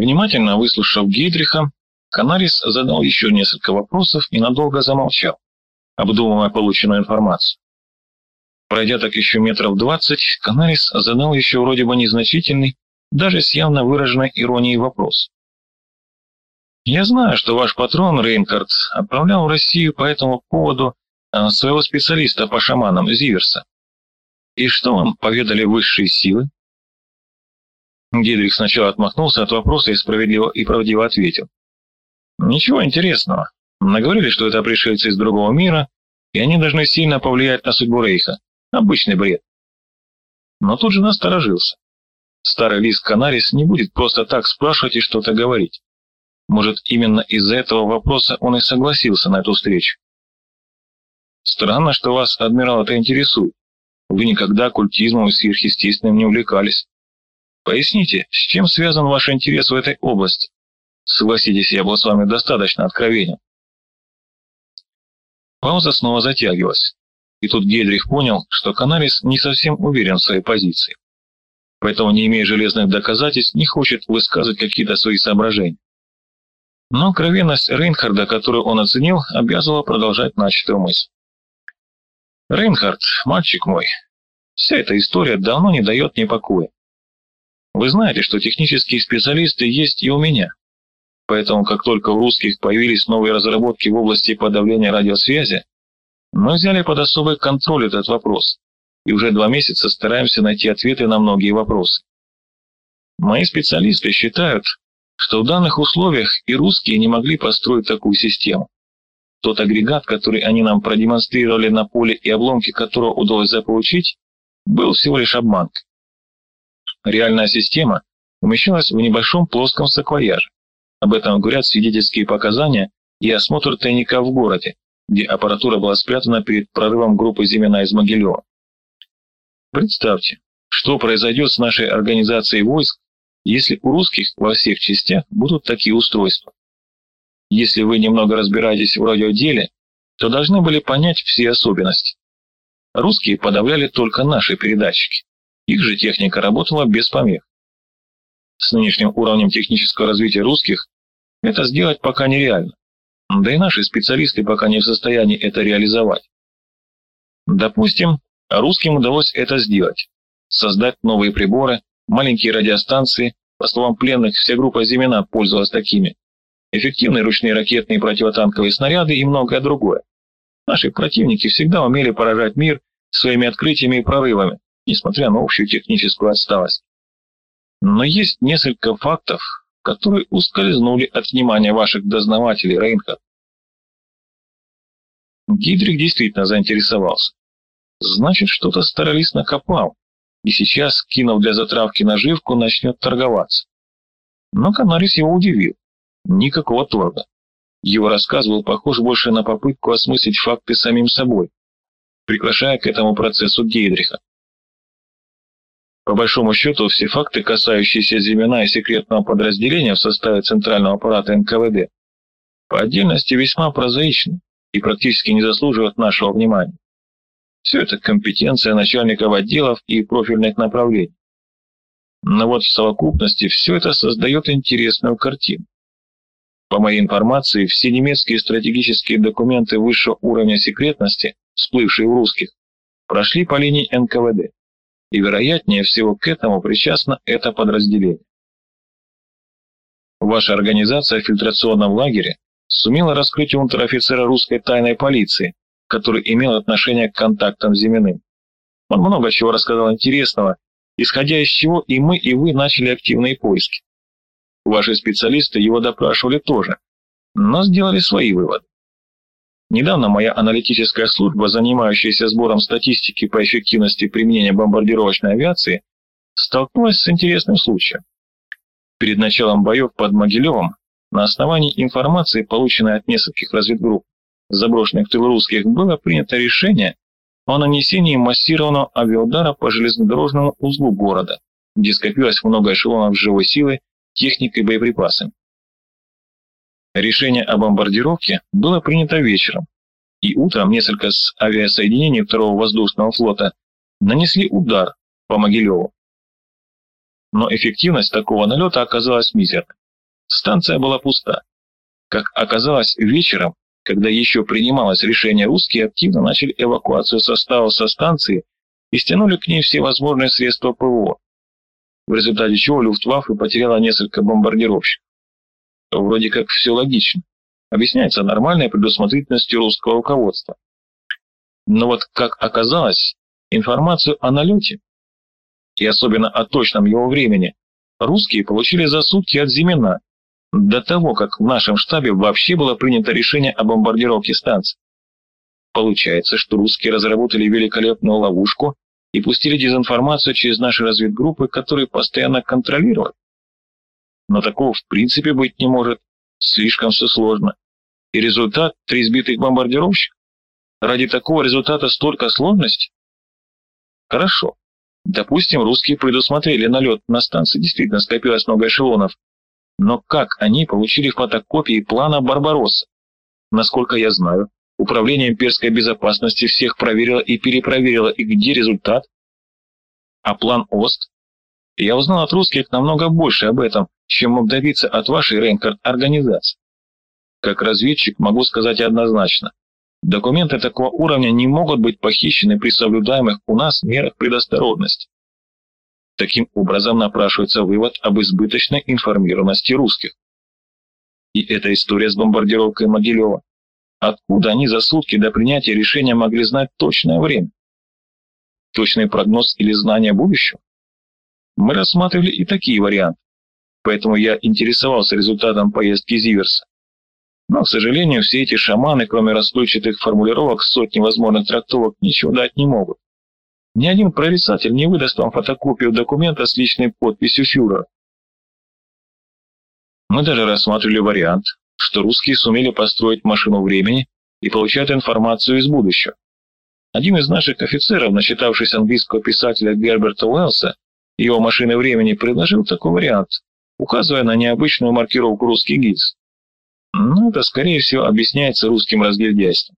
Внимательно выслушав Гейдриха, Канарис задал еще несколько вопросов и надолго замолчал, обдумывая полученную информацию. Пройдя так еще метров двадцать, Канарис задал еще вроде бы незначительный, даже с явно выраженной иронией вопрос. «Я знаю, что ваш патрон Рейнкард отправлял в Россию по этому поводу а, своего специалиста по шаманам Зиверса. И что вам поведали высшие силы?» Гидрих сначала отмахнулся от вопроса и справедливо и правдиво ответил. «Ничего интересного. Наговорили, что это пришельцы из другого мира, и они должны сильно повлиять на судьбу Рейха. Обычный бред». Но тут же насторожился. Старый лис Канарис не будет просто так спрашивать и что-то говорить. Может, именно из-за этого вопроса он и согласился на эту встречу. Странно, что вас, адмирал, это интересует. Вы никогда культизмом и сверхъестественным не увлекались. Поясните, с чем связан ваш интерес в этой области? Согласитесь, я был с вами достаточно откровенен. Пауза снова затягивалась, и тут Гельрих понял, что Канарис не совсем уверен в своей позиции. Поэтому, не имея железных доказательств, не хочет высказывать какие-то свои соображения. Но откровенность Рейнхарда, которую он оценил, обязывала продолжать начатую мысль. «Рейнхард, мальчик мой, вся эта история давно не дает мне покоя. Вы знаете, что технические специалисты есть и у меня. Поэтому, как только у русских появились новые разработки в области подавления радиосвязи, мы взяли под особый контроль этот вопрос и уже два месяца стараемся найти ответы на многие вопросы. Мои специалисты считают, что в данных условиях и русские не могли построить такую систему. Тот агрегат, который они нам продемонстрировали на поле и обломки которого удалось заполучить, был всего лишь обманкой. Реальная система умещалась в небольшом плоском саквояже. Об этом говорят свидетельские показания и осмотр тайника в городе, где аппаратура была спрятана перед прорывом группы Зимина из Могилева. Представьте, что произойдет с нашей организацией войск, если у русских во всех частях будут такие устройства. Если вы немного разбираетесь в радиоделе, то должны были понять все особенности. Русские подавляли только наши передатчики. Их же техника работала без помех. С нынешним уровнем технического развития русских это сделать пока нереально. Да и наши специалисты пока не в состоянии это реализовать. Допустим, русским удалось это сделать. Создать новые приборы, маленькие радиостанции, по словам пленных, вся группа Зимина пользовалась такими. Эффективные ручные ракетные противотанковые снаряды и многое другое. Наши противники всегда умели поражать мир своими открытиями и прорывами, несмотря на общую техническую отсталость. Но есть несколько фактов, которые ускользнули от внимания ваших дознавателей, Рейнхард. Гидрик действительно заинтересовался. Значит, что-то старолис накопал, и сейчас, кинув для затравки наживку, начнет торговаться. Но Канарис его удивил. Никакого торга. Его рассказ был похож больше на попытку осмыслить факты самим собой, приглашая к этому процессу Гейдриха. По большому счету, все факты, касающиеся Зимина и секретного подразделения в составе центрального аппарата НКВД, по отдельности весьма прозаичны и практически не заслуживают нашего внимания. Все это компетенция начальников отделов и профильных направлений. Но вот в совокупности все это создает интересную картину. По моей информации, все немецкие стратегические документы высшего уровня секретности, всплывшие у русских, прошли по линии НКВД и вероятнее всего к этому причастно это подразделение. Ваша организация в фильтрационном лагере сумела раскрыть унтер-офицера русской тайной полиции, который имел отношение к контактам с Зиминым. Он много чего рассказал интересного, исходя из чего и мы, и вы начали активные поиски. Ваши специалисты его допрашивали тоже, но сделали свои выводы. Недавно моя аналитическая служба, занимающаяся сбором статистики по эффективности применения бомбардировочной авиации, столкнулась с интересным случаем. Перед началом боев под Могилевом, на основании информации, полученной от нескольких разведгрупп, заброшенных в тыл русских, было принято решение о нанесении массированного авиаудара по железнодорожному узлу города, где скопилось много эшелонов живой силы, техникой и боеприпасами. Решение о бомбардировке было принято вечером, и утром несколько с авиасоединений второго воздушного флота нанесли удар по Могилеву. Но эффективность такого налета оказалась мизерной. станция была пуста. Как оказалось, вечером, когда еще принималось решение, русские активно начали эвакуацию состава со станции и стянули к ней все возможные средства ПВО, в результате чего Люфтваффе потеряла несколько бомбардировщиков. Вроде как все логично. Объясняется нормальной предусмотрительностью русского руководства. Но вот как оказалось, информацию о налете, и особенно о точном его времени, русские получили за сутки от Зимина, до того, как в нашем штабе вообще было принято решение о бомбардировке станции. Получается, что русские разработали великолепную ловушку и пустили дезинформацию через наши разведгруппы, которые постоянно контролировали. Но такого в принципе быть не может. Слишком все сложно. И результат – три сбитых бомбардировщика? Ради такого результата столько сложностей? Хорошо. Допустим, русские предусмотрели налет на станции, действительно скопилось много эшелонов. Но как они получили фотокопии плана Барбаросса? Насколько я знаю, Управление имперской безопасности всех проверило и перепроверило, и где результат? А план ОСТ? Я узнал от русских намного больше об этом, чем мог добиться от вашей Рейнкард-организации. Как разведчик могу сказать однозначно. Документы такого уровня не могут быть похищены при соблюдаемых у нас мерах предосторожности. Таким образом напрашивается вывод об избыточной информированности русских. И эта история с бомбардировкой Могилева Откуда они за сутки до принятия решения могли знать точное время? Точный прогноз или знание будущего? Мы рассматривали и такие варианты, поэтому я интересовался результатом поездки Зиверса. Но, к сожалению, все эти шаманы, кроме расплывчатых формулировок, сотни возможных трактовок, ничего дать не могут. Ни один прорицатель не выдаст вам фотокопию документа с личной подписью фюрера. Мы даже рассматривали вариант, что русские сумели построить машину времени и получают информацию из будущего. Один из наших офицеров, начитавшись английского писателя Герберта Уэллса, его машины времени предложил такой вариант, указывая на необычную маркировку «русский гильз». Но это, скорее всего, объясняется русским разгильдяйством.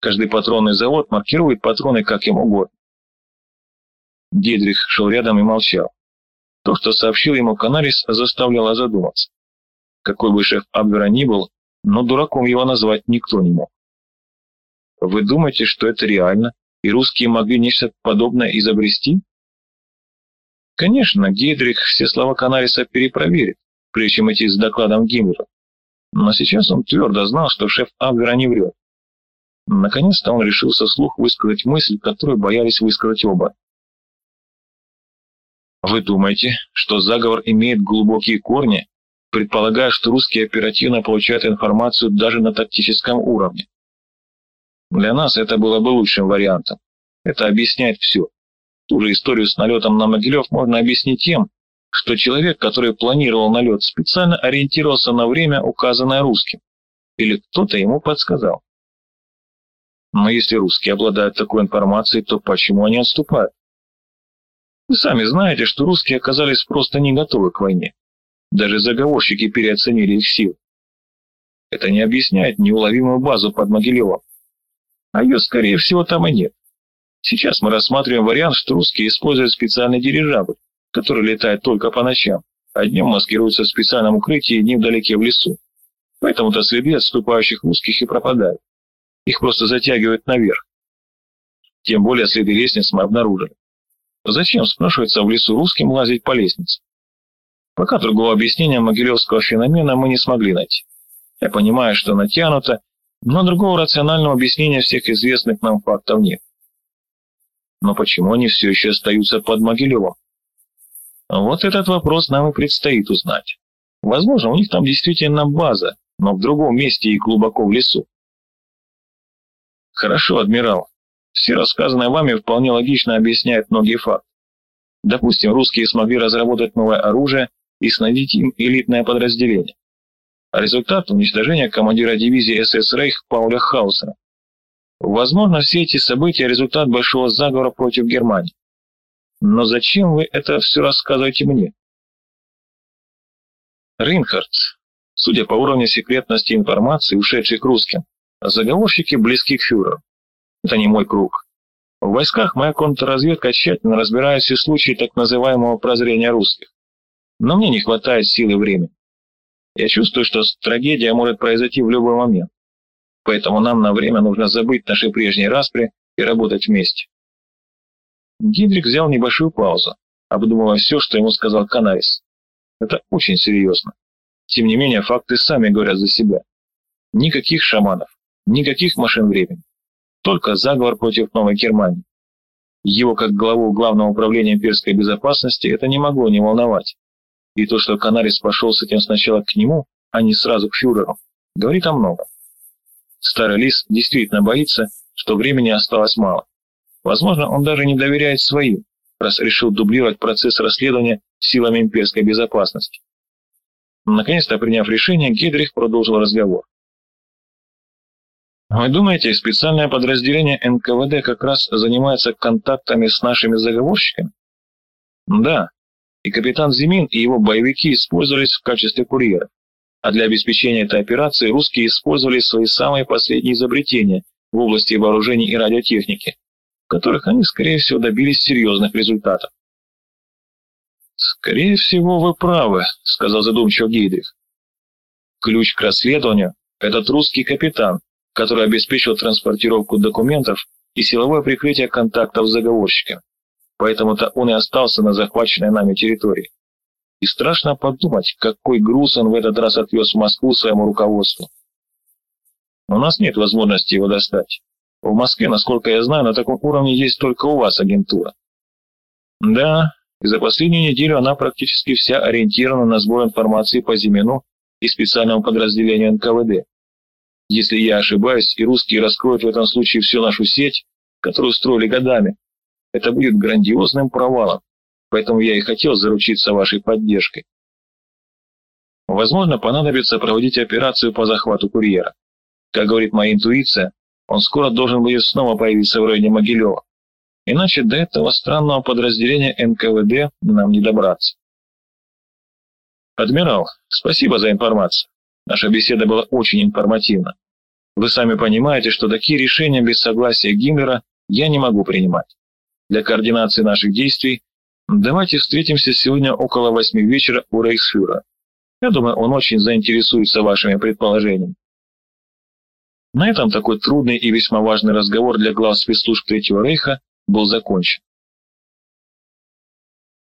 Каждый патронный завод маркирует патроны как им угодно. Дидрих шел рядом и молчал. То, что сообщил ему Канарис, заставляло задуматься какой бы шеф Абвера ни был, но дураком его назвать никто не мог. Вы думаете, что это реально, и русские могли нечто подобное изобрести? Конечно, Гейдрих все слова Канариса перепроверит, прежде чем идти с докладом Гиммлера. Но сейчас он твердо знал, что шеф Абвера не врет. Наконец-то он решился вслух высказать мысль, которую боялись высказать оба. Вы думаете, что заговор имеет глубокие корни предполагая, что русские оперативно получают информацию даже на тактическом уровне. Для нас это было бы лучшим вариантом. Это объясняет все. Ту же историю с налетом на Могилев можно объяснить тем, что человек, который планировал налет, специально ориентировался на время, указанное русским. Или кто-то ему подсказал. Но если русские обладают такой информацией, то почему они отступают? Вы сами знаете, что русские оказались просто не готовы к войне. Даже заговорщики переоценили их сил. Это не объясняет неуловимую базу под Могилевом. А ее, скорее всего, там и нет. Сейчас мы рассматриваем вариант, что русские используют специальный дирижабль, который летает только по ночам, а днем маскируется в специальном укрытии не вдалеке в лесу. Поэтому-то следы отступающих русских и пропадают. Их просто затягивают наверх. Тем более следы лестниц мы обнаружили. Зачем, спрашивается, в лесу русским лазить по лестнице? Пока другого объяснения могилевского феномена мы не смогли найти. Я понимаю, что натянуто, но другого рационального объяснения всех известных нам фактов нет. Но почему они все еще остаются под Могилевом? Вот этот вопрос нам и предстоит узнать. Возможно, у них там действительно база, но в другом месте и глубоко в лесу. Хорошо, адмирал. Все рассказанное вами вполне логично объясняет многие факты. Допустим, русские смогли разработать новое оружие, и снабдить им элитное подразделение. А результат – уничтожения командира дивизии СС «Рейх» Пауля Хаусера. Возможно, все эти события – результат большого заговора против Германии. Но зачем вы это все рассказываете мне? Рейнхард, судя по уровню секретности информации, ушедшей к русским, заговорщики близки к фюреру. Это не мой круг. В войсках моя контрразведка тщательно разбирает все случаи так называемого прозрения русских но мне не хватает силы и времени. Я чувствую, что трагедия может произойти в любой момент. Поэтому нам на время нужно забыть наши прежние распри и работать вместе. Гидрик взял небольшую паузу, обдумывая все, что ему сказал Канарис. Это очень серьезно. Тем не менее, факты сами говорят за себя. Никаких шаманов, никаких машин времени. Только заговор против Новой Германии. Его, как главу Главного управления имперской безопасности, это не могло не волновать. И то, что Канарис пошел с этим сначала к нему, а не сразу к фюреру, говорит о многом. Старый лис действительно боится, что времени осталось мало. Возможно, он даже не доверяет своим, раз решил дублировать процесс расследования силами имперской безопасности. Наконец-то, приняв решение, Гедрих продолжил разговор. Вы думаете, специальное подразделение НКВД как раз занимается контактами с нашими заговорщиками? Да, и капитан Зимин и его боевики использовались в качестве курьеров. А для обеспечения этой операции русские использовали свои самые последние изобретения в области вооружений и радиотехники, в которых они, скорее всего, добились серьезных результатов. «Скорее всего, вы правы», — сказал задумчиво Гейдрих. «Ключ к расследованию — этот русский капитан, который обеспечил транспортировку документов и силовое прикрытие контактов с заговорщиками. Поэтому-то он и остался на захваченной нами территории. И страшно подумать, какой груз он в этот раз отвез в Москву своему руководству. У нас нет возможности его достать. В Москве, насколько я знаю, на таком уровне есть только у вас агентура. Да, и за последнюю неделю она практически вся ориентирована на сбор информации по Зимину и специальному подразделению НКВД. Если я ошибаюсь, и русские раскроют в этом случае всю нашу сеть, которую строили годами, это будет грандиозным провалом, поэтому я и хотел заручиться вашей поддержкой. Возможно, понадобится проводить операцию по захвату курьера. Как говорит моя интуиция, он скоро должен будет снова появиться в районе Могилева. Иначе до этого странного подразделения НКВД нам не добраться. Адмирал, спасибо за информацию. Наша беседа была очень информативна. Вы сами понимаете, что такие решения без согласия Гиммлера я не могу принимать. Для координации наших действий давайте встретимся сегодня около восьми вечера у Рейхсфюрера. Я думаю, он очень заинтересуется вашими предположениями. На этом такой трудный и весьма важный разговор для глав спецслужб Третьего Рейха был закончен.